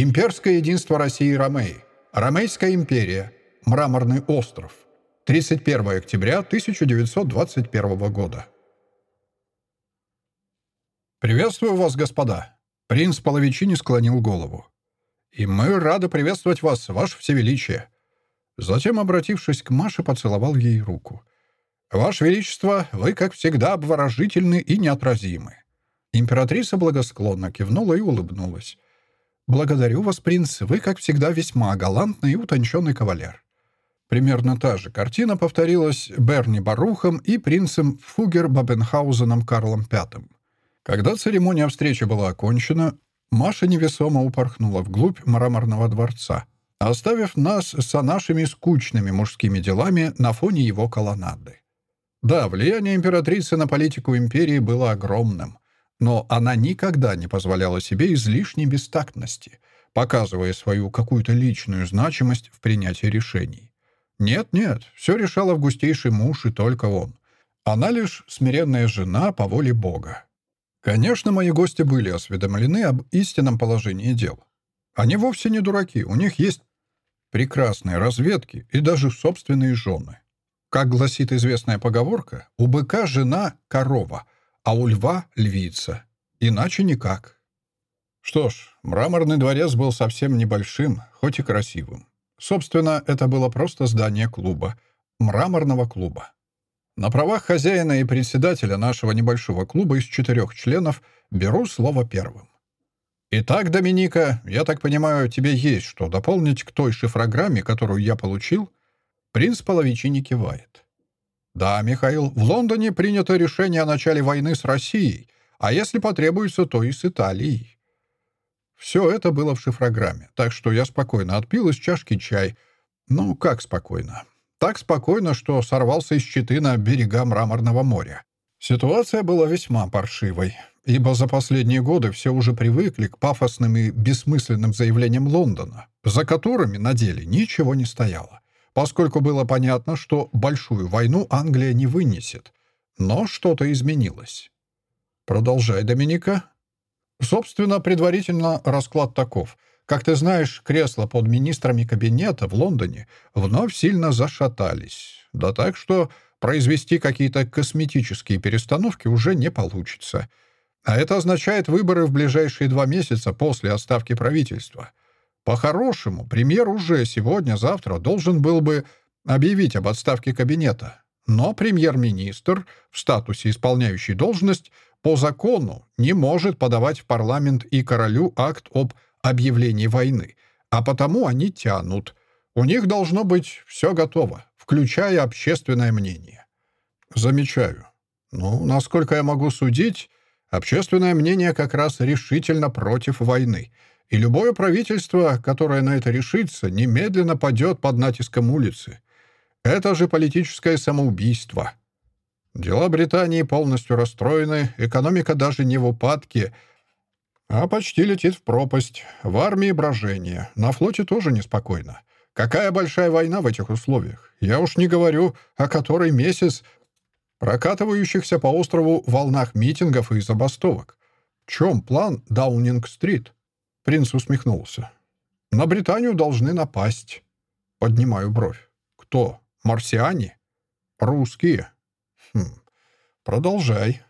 Имперское единство России и Ромеи. Ромейская империя. Мраморный остров. 31 октября 1921 года. «Приветствую вас, господа!» Принц Половичини склонил голову. «И мы рады приветствовать вас, ваше всевеличие!» Затем, обратившись к Маше, поцеловал ей руку. «Ваше Величество, вы, как всегда, обворожительны и неотразимы». Императрица благосклонно кивнула и улыбнулась. «Благодарю вас, принц, вы, как всегда, весьма галантный и утонченный кавалер». Примерно та же картина повторилась Берни Барухом и принцем Фугер Бабенхаузеном Карлом V. Когда церемония встречи была окончена, Маша невесомо упорхнула вглубь мраморного дворца, оставив нас со нашими скучными мужскими делами на фоне его колоннады. Да, влияние императрицы на политику империи было огромным, но она никогда не позволяла себе излишней бестактности, показывая свою какую-то личную значимость в принятии решений. Нет-нет, все решал августейший муж и только он. Она лишь смиренная жена по воле Бога. Конечно, мои гости были осведомлены об истинном положении дел. Они вовсе не дураки, у них есть прекрасные разведки и даже собственные жены. Как гласит известная поговорка, у быка жена — корова, а у льва — львица. Иначе никак. Что ж, мраморный дворец был совсем небольшим, хоть и красивым. Собственно, это было просто здание клуба, мраморного клуба. На правах хозяина и председателя нашего небольшого клуба из четырех членов беру слово первым. Итак, Доминика, я так понимаю, тебе есть что дополнить к той шифрограмме, которую я получил? Принц Половичини кивает. Да, Михаил, в Лондоне принято решение о начале войны с Россией, а если потребуется, то и с Италией. Все это было в шифрограмме, так что я спокойно отпил из чашки чай. Ну, как спокойно? Так спокойно, что сорвался из щиты на берега Мраморного моря. Ситуация была весьма паршивой, ибо за последние годы все уже привыкли к пафосным и бессмысленным заявлениям Лондона, за которыми на деле ничего не стояло, поскольку было понятно, что большую войну Англия не вынесет. Но что-то изменилось. Продолжай, Доминика. Собственно, предварительно расклад таков — как ты знаешь, кресла под министрами кабинета в Лондоне вновь сильно зашатались. Да так, что произвести какие-то косметические перестановки уже не получится. А это означает выборы в ближайшие два месяца после отставки правительства. По-хорошему, премьер уже сегодня-завтра должен был бы объявить об отставке кабинета. Но премьер-министр в статусе исполняющей должность по закону не может подавать в парламент и королю акт об объявлении войны, а потому они тянут. У них должно быть все готово, включая общественное мнение. Замечаю. Ну, насколько я могу судить, общественное мнение как раз решительно против войны, и любое правительство, которое на это решится, немедленно падет под натиском улицы. Это же политическое самоубийство. Дела Британии полностью расстроены, экономика даже не в упадке — а почти летит в пропасть. В армии брожение. На флоте тоже неспокойно. Какая большая война в этих условиях? Я уж не говорю, о которой месяц прокатывающихся по острову волнах митингов и забастовок. В чем план Даунинг-стрит? Принц усмехнулся. На Британию должны напасть. Поднимаю бровь. Кто? Марсиане? Русские? Хм. Продолжай.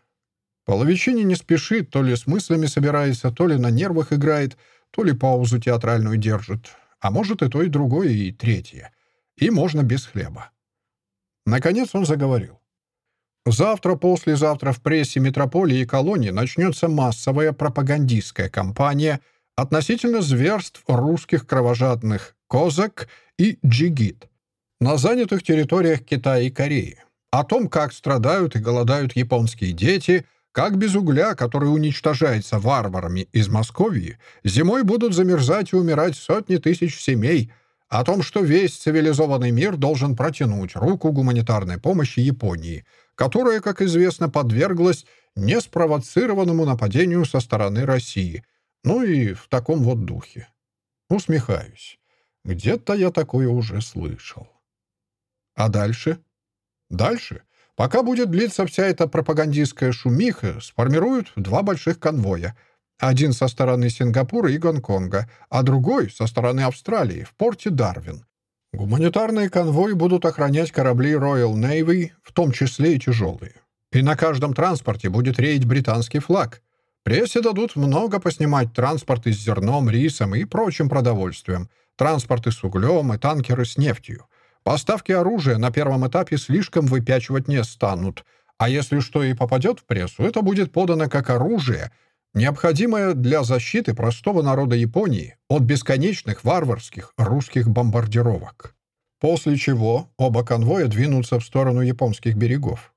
Половичини не спешит, то ли с мыслями собирается, то ли на нервах играет, то ли паузу театральную держит. А может и то, и другое, и третье. И можно без хлеба. Наконец он заговорил. Завтра, послезавтра в прессе метрополии и колонии начнется массовая пропагандистская кампания относительно зверств русских кровожадных «Козак» и «Джигит» на занятых территориях Китая и Кореи, о том, как страдают и голодают японские дети – как без угля, который уничтожается варварами из Московии, зимой будут замерзать и умирать сотни тысяч семей, о том, что весь цивилизованный мир должен протянуть руку гуманитарной помощи Японии, которая, как известно, подверглась неспровоцированному нападению со стороны России. Ну и в таком вот духе. Усмехаюсь. Где-то я такое уже слышал. А дальше? Дальше Пока будет длиться вся эта пропагандистская шумиха, сформируют два больших конвоя. Один со стороны Сингапура и Гонконга, а другой со стороны Австралии, в порте Дарвин. Гуманитарные конвои будут охранять корабли Royal Navy, в том числе и тяжелые. И на каждом транспорте будет реять британский флаг. Прессе дадут много поснимать транспорты с зерном, рисом и прочим продовольствием, транспорты с углем и танкеры с нефтью. Поставки оружия на первом этапе слишком выпячивать не станут, а если что и попадет в прессу, это будет подано как оружие, необходимое для защиты простого народа Японии от бесконечных варварских русских бомбардировок. После чего оба конвоя двинутся в сторону японских берегов.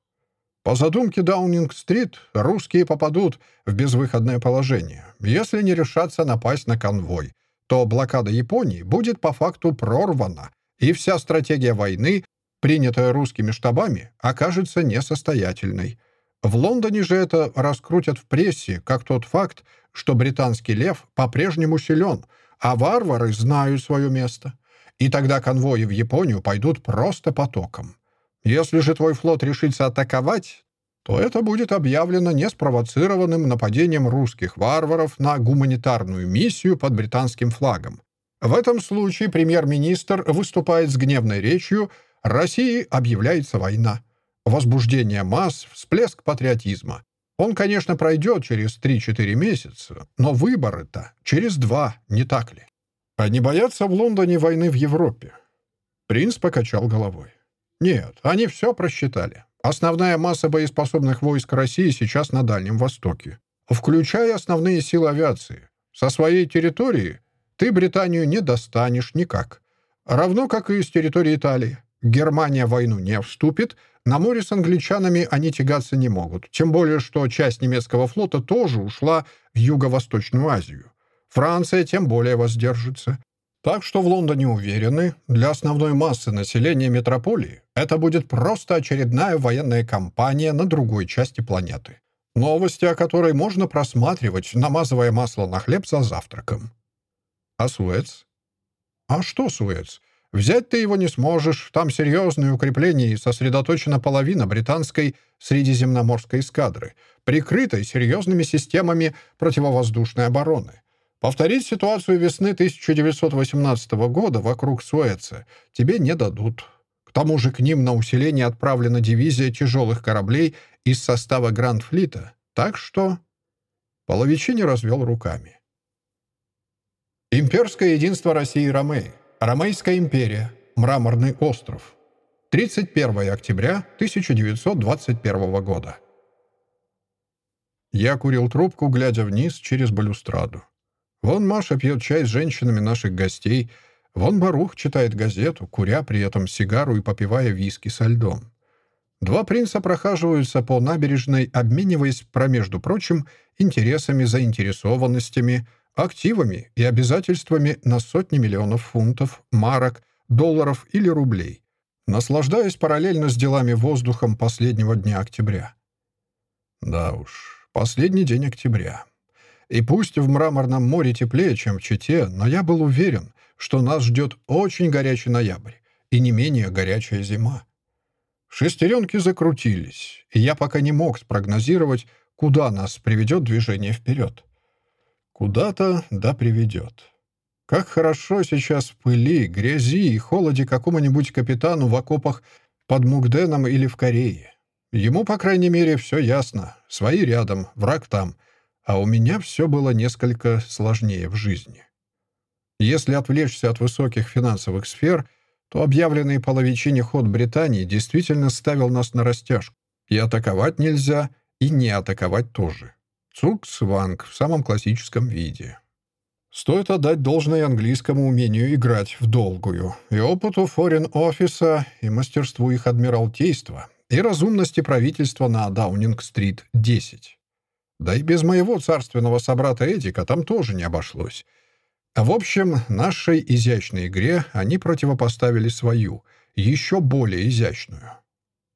По задумке Даунинг-стрит, русские попадут в безвыходное положение. Если не решаться напасть на конвой, то блокада Японии будет по факту прорвана, и вся стратегия войны, принятая русскими штабами, окажется несостоятельной. В Лондоне же это раскрутят в прессе, как тот факт, что британский лев по-прежнему силен, а варвары знают свое место. И тогда конвои в Японию пойдут просто потоком. Если же твой флот решится атаковать, то это будет объявлено неспровоцированным нападением русских варваров на гуманитарную миссию под британским флагом. В этом случае премьер-министр выступает с гневной речью «России объявляется война». Возбуждение масс, всплеск патриотизма. Он, конечно, пройдет через 3-4 месяца, но выборы-то через два, не так ли? Они боятся в Лондоне войны в Европе. Принц покачал головой. Нет, они все просчитали. Основная масса боеспособных войск России сейчас на Дальнем Востоке, включая основные силы авиации. Со своей территории ты Британию не достанешь никак. Равно как и с территории Италии. Германия в войну не вступит, на море с англичанами они тягаться не могут. Тем более, что часть немецкого флота тоже ушла в Юго-Восточную Азию. Франция тем более воздержится. Так что в Лондоне уверены, для основной массы населения метрополии это будет просто очередная военная кампания на другой части планеты. Новости, о которой можно просматривать, намазывая масло на хлеб за завтраком. А Суэц? А что Суэц? Взять ты его не сможешь, там серьезные укрепления и сосредоточена половина британской средиземноморской эскадры, прикрытой серьезными системами противовоздушной обороны. Повторить ситуацию весны 1918 года вокруг Суэца тебе не дадут. К тому же к ним на усиление отправлена дивизия тяжелых кораблей из состава Гранд-флита. Так что... Половичини развел руками. Имперское единство России и Ромеи. Ромейская империя. Мраморный остров. 31 октября 1921 года. Я курил трубку, глядя вниз через балюстраду. Вон Маша пьет чай с женщинами наших гостей. Вон Барух читает газету, куря при этом сигару и попивая виски со льдом. Два принца прохаживаются по набережной, обмениваясь, промежду прочим, интересами, заинтересованностями, активами и обязательствами на сотни миллионов фунтов, марок, долларов или рублей, наслаждаясь параллельно с делами воздухом последнего дня октября. Да уж, последний день октября. И пусть в Мраморном море теплее, чем в Чите, но я был уверен, что нас ждет очень горячий ноябрь и не менее горячая зима. Шестеренки закрутились, и я пока не мог спрогнозировать, куда нас приведет движение вперед. Куда-то да приведет. Как хорошо сейчас в пыли, грязи и холоде какому-нибудь капитану в окопах под Мугденом или в Корее. Ему, по крайней мере, все ясно. Свои рядом, враг там — а у меня все было несколько сложнее в жизни. Если отвлечься от высоких финансовых сфер, то объявленный половичине ход Британии действительно ставил нас на растяжку. И атаковать нельзя, и не атаковать тоже. Цукс-ванг в самом классическом виде. Стоит отдать должное английскому умению играть в долгую, и опыту форин-офиса, и мастерству их адмиралтейства, и разумности правительства на Даунинг-стрит 10. Да и без моего царственного собрата Эдика там тоже не обошлось. В общем, нашей изящной игре они противопоставили свою, еще более изящную.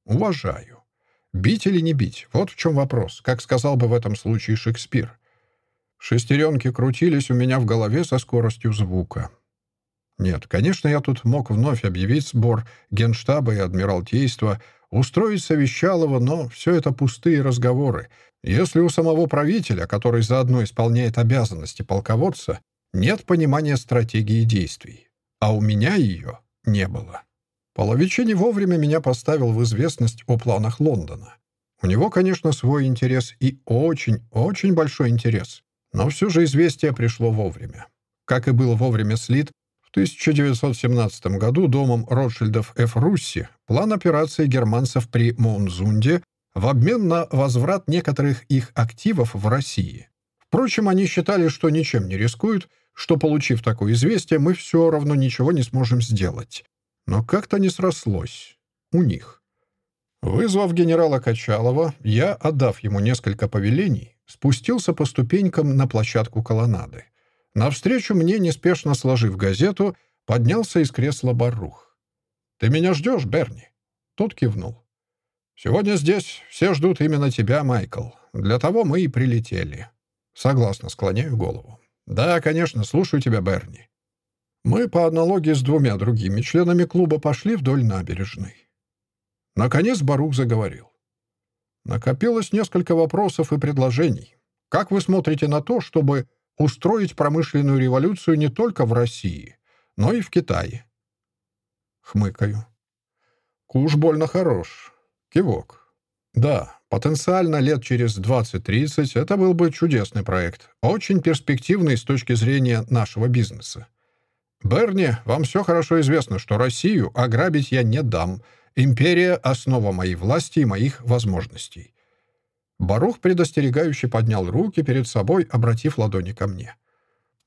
Уважаю. Бить или не бить? Вот в чем вопрос, как сказал бы в этом случае Шекспир. Шестеренки крутились у меня в голове со скоростью звука. Нет, конечно, я тут мог вновь объявить сбор генштаба и адмиралтейства, устроить совещалово, но все это пустые разговоры. Если у самого правителя, который заодно исполняет обязанности полководца, нет понимания стратегии действий. А у меня ее не было. Половичи вовремя меня поставил в известность о планах Лондона. У него, конечно, свой интерес и очень-очень большой интерес. Но все же известие пришло вовремя. Как и было вовремя слит, 1917 году домом Ротшильдов Ф. Русси план операции германцев при Монзунде в обмен на возврат некоторых их активов в России. Впрочем, они считали, что ничем не рискуют, что, получив такое известие, мы все равно ничего не сможем сделать. Но как-то не срослось. У них. Вызвав генерала Качалова, я, отдав ему несколько повелений, спустился по ступенькам на площадку колоннады. Навстречу мне, неспешно сложив газету, поднялся из кресла Барух. «Ты меня ждешь, Берни?» Тот кивнул. «Сегодня здесь все ждут именно тебя, Майкл. Для того мы и прилетели». Согласно, склоняю голову. «Да, конечно, слушаю тебя, Берни». Мы по аналогии с двумя другими членами клуба пошли вдоль набережной. Наконец Барух заговорил. Накопилось несколько вопросов и предложений. Как вы смотрите на то, чтобы устроить промышленную революцию не только в России, но и в Китае? Хмыкаю. Куш больно хорош. Кивок. Да, потенциально лет через 20-30 это был бы чудесный проект, очень перспективный с точки зрения нашего бизнеса. Берни, вам все хорошо известно, что Россию ограбить я не дам — Империя — основа моей власти и моих возможностей. Барух предостерегающе поднял руки перед собой, обратив ладони ко мне.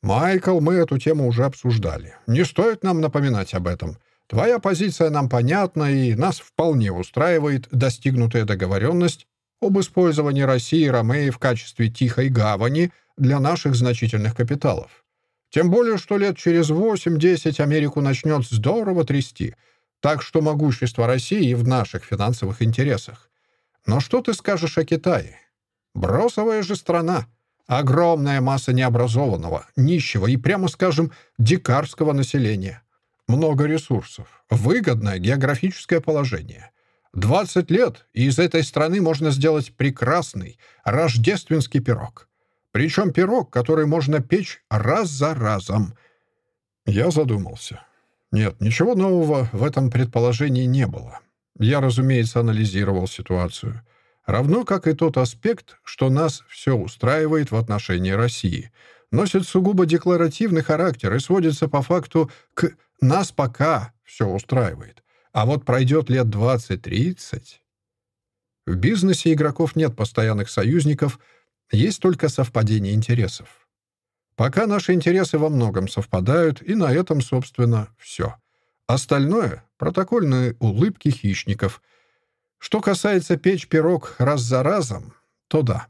«Майкл, мы эту тему уже обсуждали. Не стоит нам напоминать об этом. Твоя позиция нам понятна, и нас вполне устраивает достигнутая договоренность об использовании России и Ромеи в качестве тихой гавани для наших значительных капиталов. Тем более, что лет через 8-10 Америку начнет здорово трясти — так что могущество России в наших финансовых интересах. Но что ты скажешь о Китае? Бросовая же страна. Огромная масса необразованного, нищего и, прямо скажем, дикарского населения. Много ресурсов. Выгодное географическое положение. 20 лет, и из этой страны можно сделать прекрасный рождественский пирог. Причем пирог, который можно печь раз за разом. Я задумался. Нет, ничего нового в этом предположении не было. Я, разумеется, анализировал ситуацию. Равно как и тот аспект, что нас все устраивает в отношении России. Nосит сугубо декларативный характер и сводится по факту к «нас пока все устраивает». А вот пройдет лет 20-30... В бизнесе игроков нет постоянных союзников, есть только совпадение интересов. Пока наши интересы во многом совпадают, и на этом, собственно, все. Остальное — протокольные улыбки хищников. Что касается печь-пирог раз за разом, то да.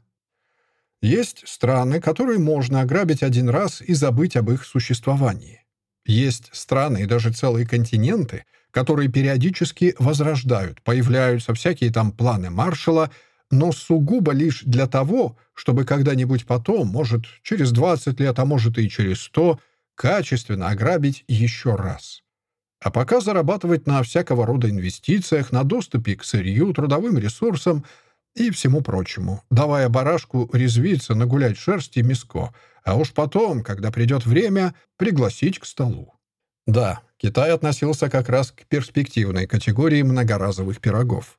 Есть страны, которые можно ограбить один раз и забыть об их существовании. Есть страны и даже целые континенты, которые периодически возрождают, появляются всякие там планы Маршала — но сугубо лишь для того, чтобы когда-нибудь потом, может, через 20 лет, а может и через 100, качественно ограбить еще раз. А пока зарабатывать на всякого рода инвестициях, на доступе к сырью, трудовым ресурсам и всему прочему, давая барашку резвиться, нагулять шерсть и миско, а уж потом, когда придет время, пригласить к столу. Да, Китай относился как раз к перспективной категории многоразовых пирогов.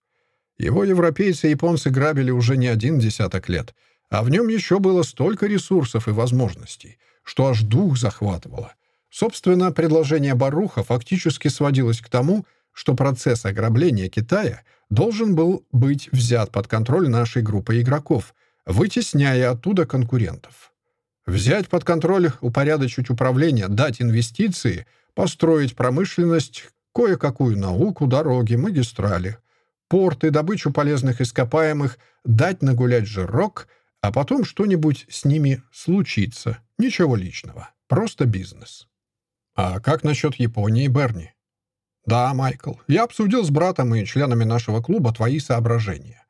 Его европейцы и японцы грабили уже не один десяток лет, а в нем еще было столько ресурсов и возможностей, что аж дух захватывало. Собственно, предложение Баруха фактически сводилось к тому, что процесс ограбления Китая должен был быть взят под контроль нашей группы игроков, вытесняя оттуда конкурентов. Взять под контроль, упорядочить управление, дать инвестиции, построить промышленность, кое-какую науку, дороги, магистрали — порты, добычу полезных ископаемых, дать нагулять жирок, а потом что-нибудь с ними случится. Ничего личного. Просто бизнес. А как насчет Японии, Берни? Да, Майкл, я обсудил с братом и членами нашего клуба твои соображения.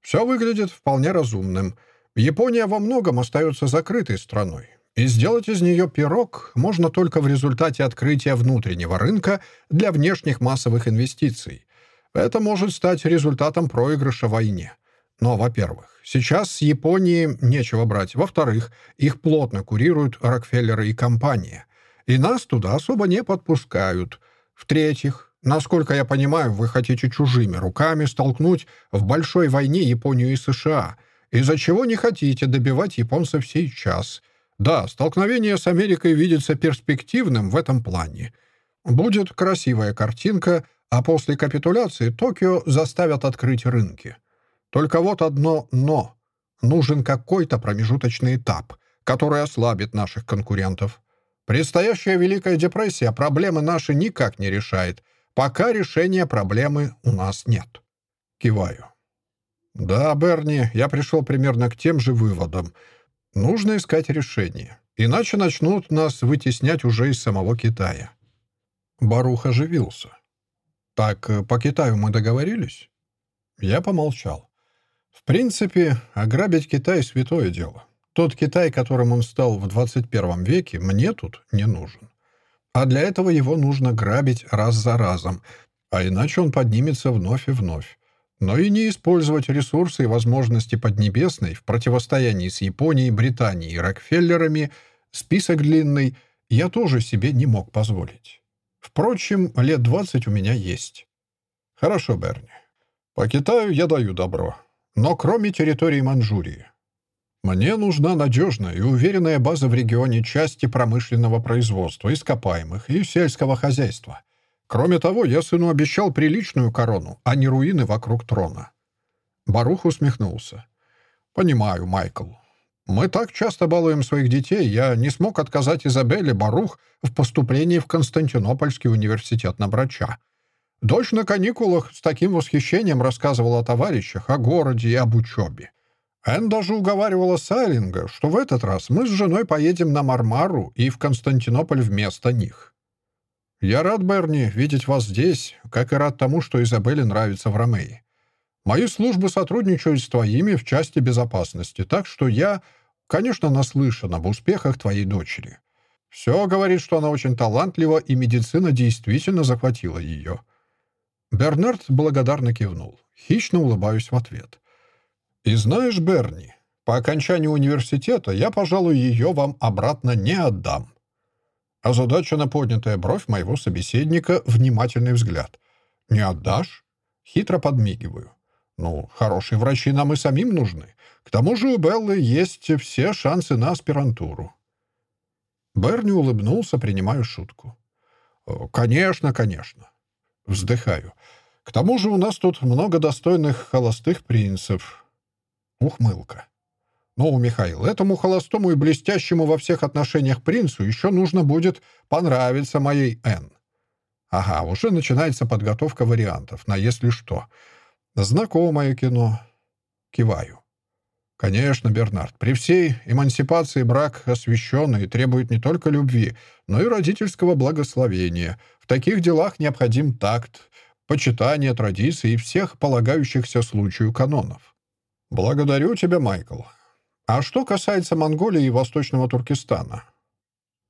Все выглядит вполне разумным. Япония во многом остается закрытой страной, и сделать из нее пирог можно только в результате открытия внутреннего рынка для внешних массовых инвестиций. Это может стать результатом проигрыша войне. Но, во-первых, сейчас с Японии нечего брать. Во-вторых, их плотно курируют Рокфеллеры и компания. И нас туда особо не подпускают. В-третьих, насколько я понимаю, вы хотите чужими руками столкнуть в большой войне Японию и США, из-за чего не хотите добивать японцев сейчас. Да, столкновение с Америкой видится перспективным в этом плане. Будет красивая картинка, а после капитуляции Токио заставят открыть рынки. Только вот одно «но». Нужен какой-то промежуточный этап, который ослабит наших конкурентов. Предстоящая Великая депрессия проблемы наши никак не решает, пока решения проблемы у нас нет. Киваю. Да, Берни, я пришел примерно к тем же выводам. Нужно искать решение, иначе начнут нас вытеснять уже из самого Китая. Барух оживился. «Так, э, по Китаю мы договорились?» Я помолчал. В принципе, ограбить Китай — святое дело. Тот Китай, которым он стал в 21 веке, мне тут не нужен. А для этого его нужно грабить раз за разом, а иначе он поднимется вновь и вновь. Но и не использовать ресурсы и возможности Поднебесной в противостоянии с Японией, Британией и Рокфеллерами список длинный я тоже себе не мог позволить. Впрочем, лет 20 у меня есть. Хорошо, Берни. По Китаю я даю добро но кроме территории Манчжурии. Мне нужна надежная и уверенная база в регионе части промышленного производства, ископаемых и сельского хозяйства. Кроме того, я сыну обещал приличную корону, а не руины вокруг трона. Барух усмехнулся. «Понимаю, Майкл. Мы так часто балуем своих детей, я не смог отказать Изабелле Барух в поступлении в Константинопольский университет на врача. Дочь на каникулах с таким восхищением рассказывала о товарищах, о городе и об учебе. Энн даже уговаривала Сайлинга, что в этот раз мы с женой поедем на Мармару и в Константинополь вместо них. Я рад, Берни, видеть вас здесь, как и рад тому, что Изабелле нравится в Ромеи. Мои службы сотрудничают с твоими в части безопасности, так что я, конечно, наслышан об успехах твоей дочери. Все говорит, что она очень талантлива, и медицина действительно захватила ее. Бернард благодарно кивнул. Хищно улыбаюсь в ответ. «И знаешь, Берни, по окончании университета я, пожалуй, ее вам обратно не отдам». А задача на поднятая бровь моего собеседника — внимательный взгляд. «Не отдашь?» Хитро подмигиваю. «Ну, хорошие врачи нам и самим нужны. К тому же у Беллы есть все шансы на аспирантуру». Берни улыбнулся, принимая шутку. «Конечно, конечно. Вздыхаю. К тому же у нас тут много достойных холостых принцев. Ухмылка. Ну, Михаил, этому холостому и блестящему во всех отношениях принцу еще нужно будет понравиться моей Н. Ага, уже начинается подготовка вариантов на «если что». Знакомое кино. Киваю. Конечно, Бернард, при всей эмансипации брак освященный требует не только любви, но и родительского благословения. В таких делах необходим такт, почитание традиций и всех полагающихся случаю канонов. Благодарю тебя, Майкл. А что касается Монголии и Восточного Туркестана?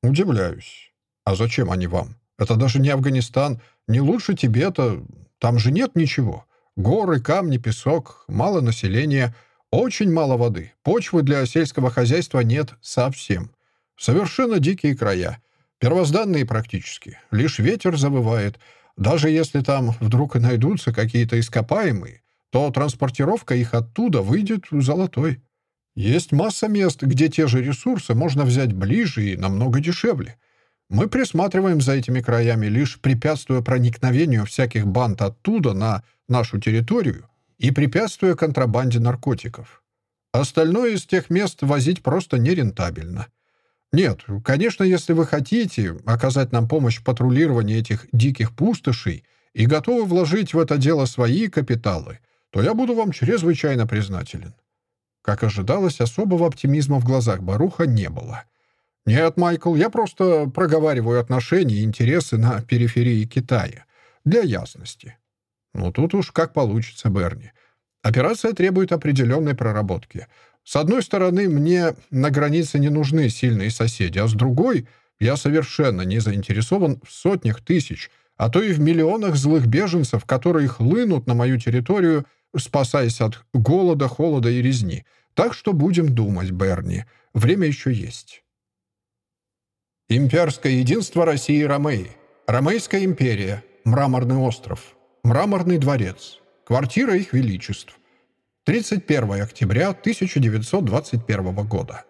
Удивляюсь. А зачем они вам? Это даже не Афганистан, не лучше Тибета. Там же нет ничего. Горы, камни, песок, мало населения — очень мало воды. Почвы для сельского хозяйства нет совсем. Совершенно дикие края. Первозданные практически. Лишь ветер завывает. Даже если там вдруг и найдутся какие-то ископаемые, то транспортировка их оттуда выйдет золотой. Есть масса мест, где те же ресурсы можно взять ближе и намного дешевле. Мы присматриваем за этими краями, лишь препятствуя проникновению всяких банд оттуда на нашу территорию и препятствуя контрабанде наркотиков. Остальное из тех мест возить просто нерентабельно. Нет, конечно, если вы хотите оказать нам помощь в патрулировании этих диких пустошей и готовы вложить в это дело свои капиталы, то я буду вам чрезвычайно признателен. Как ожидалось, особого оптимизма в глазах Баруха не было. Нет, Майкл, я просто проговариваю отношения и интересы на периферии Китая. Для ясности. Ну, тут уж как получится, Берни. Операция требует определенной проработки. С одной стороны, мне на границе не нужны сильные соседи, а с другой, я совершенно не заинтересован в сотнях тысяч, а то и в миллионах злых беженцев, которые хлынут на мою территорию, спасаясь от голода, холода и резни. Так что будем думать, Берни. Время еще есть. Имперское единство России и Ромеи. Ромейская империя. Мраморный остров. Мраморный дворец. Квартира их величеств. 31 октября 1921 года.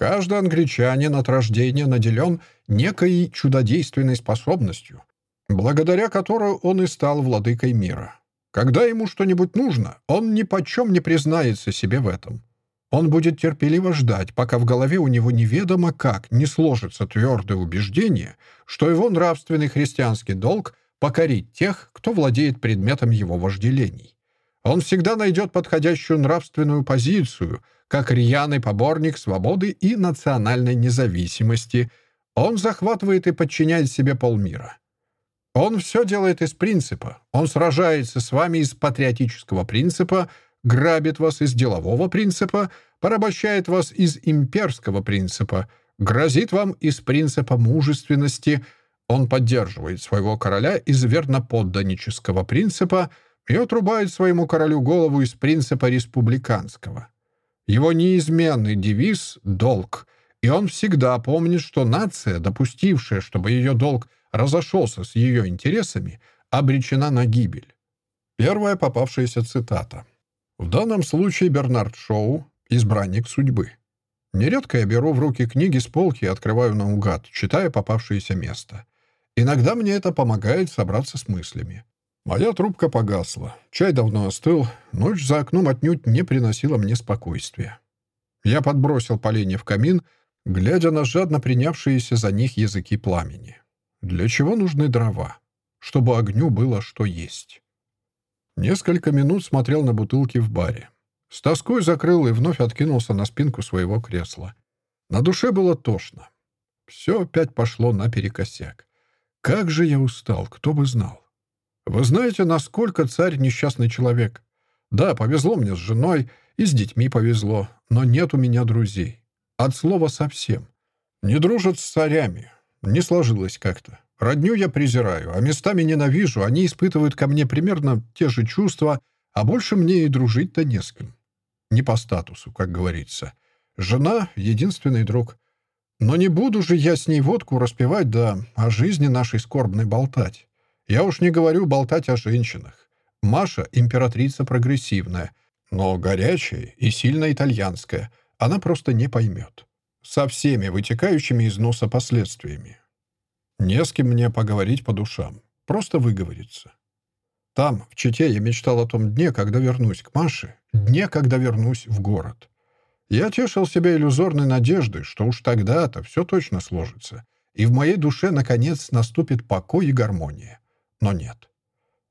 Каждый англичанин от рождения наделен некой чудодейственной способностью, благодаря которой он и стал владыкой мира. Когда ему что-нибудь нужно, он ни почем не признается себе в этом. Он будет терпеливо ждать, пока в голове у него неведомо как не сложится твердое убеждение, что его нравственный христианский долг — покорить тех, кто владеет предметом его вожделений. Он всегда найдет подходящую нравственную позицию — как рьяный поборник свободы и национальной независимости. Он захватывает и подчиняет себе полмира. Он все делает из принципа. Он сражается с вами из патриотического принципа, грабит вас из делового принципа, порабощает вас из имперского принципа, грозит вам из принципа мужественности. Он поддерживает своего короля из верноподданнического принципа и отрубает своему королю голову из принципа республиканского. Его неизменный девиз — долг. И он всегда помнит, что нация, допустившая, чтобы ее долг разошелся с ее интересами, обречена на гибель. Первая попавшаяся цитата. В данном случае Бернард Шоу — избранник судьбы. Нередко я беру в руки книги с полки и открываю наугад, читая попавшееся место. Иногда мне это помогает собраться с мыслями. Моя трубка погасла. Чай давно остыл. Ночь за окном отнюдь не приносила мне спокойствия. Я подбросил поленья в камин, глядя на жадно принявшиеся за них языки пламени. Для чего нужны дрова? Чтобы огню было что есть. Несколько минут смотрел на бутылки в баре. С тоской закрыл и вновь откинулся на спинку своего кресла. На душе было тошно. Все опять пошло наперекосяк. Как же я устал, кто бы знал. Вы знаете, насколько царь несчастный человек? Да, повезло мне с женой, и с детьми повезло, но нет у меня друзей. От слова совсем. Не дружат с царями. Не сложилось как-то. Родню я презираю, а местами ненавижу. Они испытывают ко мне примерно те же чувства, а больше мне и дружить-то не с кем. Не по статусу, как говорится. Жена — единственный друг. Но не буду же я с ней водку распевать, да о жизни нашей скорбной болтать. Я уж не говорю болтать о женщинах. Маша — императрица прогрессивная, но горячая и сильно итальянская. Она просто не поймет. Со всеми вытекающими из носа последствиями. Не с кем мне поговорить по душам. Просто выговориться. Там, в Чите, я мечтал о том дне, когда вернусь к Маше, дне, когда вернусь в город. Я тешил себя иллюзорной надеждой, что уж тогда-то все точно сложится, и в моей душе, наконец, наступит покой и гармония. Но нет.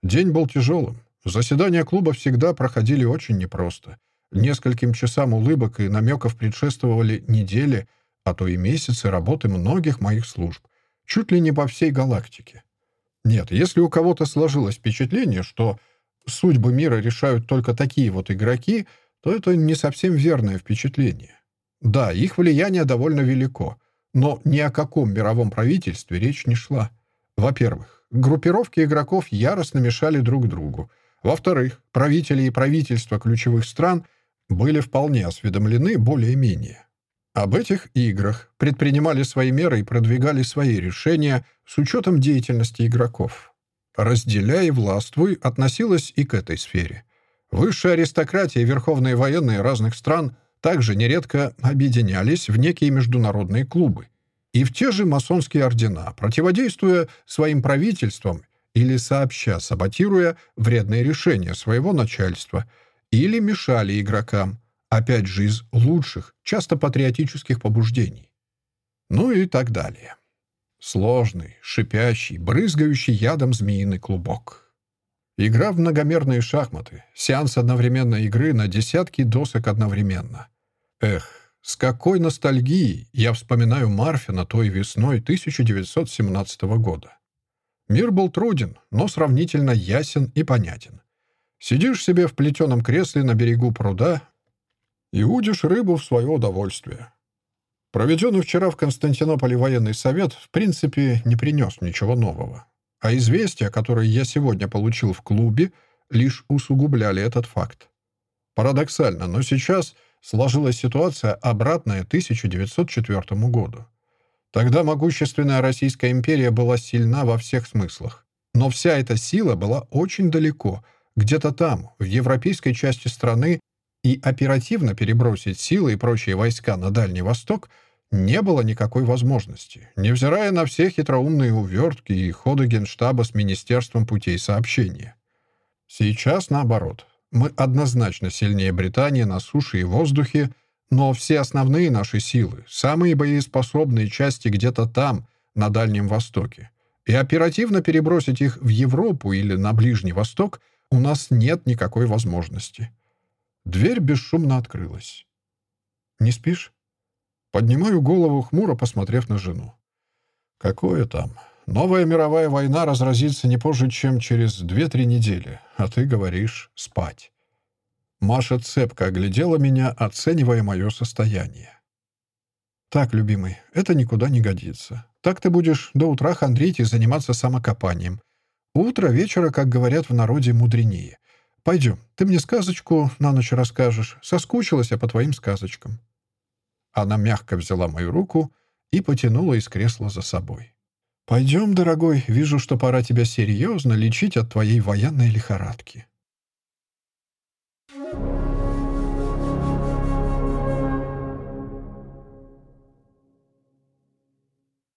День был тяжелым. Заседания клуба всегда проходили очень непросто. Нескольким часам улыбок и намеков предшествовали недели, а то и месяцы работы многих моих служб, чуть ли не по всей галактике. Нет, если у кого-то сложилось впечатление, что судьбы мира решают только такие вот игроки, то это не совсем верное впечатление. Да, их влияние довольно велико, но ни о каком мировом правительстве речь не шла. Во-первых, группировки игроков яростно мешали друг другу. Во-вторых, правители и правительства ключевых стран были вполне осведомлены более-менее. Об этих играх предпринимали свои меры и продвигали свои решения с учетом деятельности игроков. «Разделяй и властвуй» относилась и к этой сфере. Высшая аристократия и верховные военные разных стран также нередко объединялись в некие международные клубы – и в те же масонские ордена, противодействуя своим правительствам или сообща саботируя вредные решения своего начальства, или мешали игрокам, опять же из лучших, часто патриотических побуждений. Ну и так далее. Сложный, шипящий, брызгающий ядом змеиный клубок. Игра в многомерные шахматы, сеанс одновременной игры на десятки досок одновременно. Эх, с какой ностальгией я вспоминаю Марфина той весной 1917 года. Мир был труден, но сравнительно ясен и понятен. Сидишь себе в плетеном кресле на берегу пруда и удишь рыбу в свое удовольствие. Проведенный вчера в Константинополе военный совет в принципе не принес ничего нового. А известия, которые я сегодня получил в клубе, лишь усугубляли этот факт. Парадоксально, но сейчас сложилась ситуация обратная 1904 году. Тогда могущественная Российская империя была сильна во всех смыслах. Но вся эта сила была очень далеко, где-то там, в европейской части страны, и оперативно перебросить силы и прочие войска на Дальний Восток не было никакой возможности, невзирая на все хитроумные увертки и ходы Генштаба с Министерством путей сообщения. Сейчас наоборот. Мы однозначно сильнее Британии на суше и воздухе, но все основные наши силы, самые боеспособные части где-то там, на Дальнем Востоке. И оперативно перебросить их в Европу или на Ближний Восток у нас нет никакой возможности. Дверь бесшумно открылась. «Не спишь?» Поднимаю голову, хмуро посмотрев на жену. «Какое там? Новая мировая война разразится не позже, чем через две-три недели, а ты говоришь «спать». Маша цепко оглядела меня, оценивая мое состояние. «Так, любимый, это никуда не годится. Так ты будешь до утра хандрить и заниматься самокопанием. Утро вечера, как говорят в народе, мудренее. Пойдем, ты мне сказочку на ночь расскажешь. Соскучилась я по твоим сказочкам». Она мягко взяла мою руку и потянула из кресла за собой. «Пойдем, дорогой, вижу, что пора тебя серьезно лечить от твоей военной лихорадки».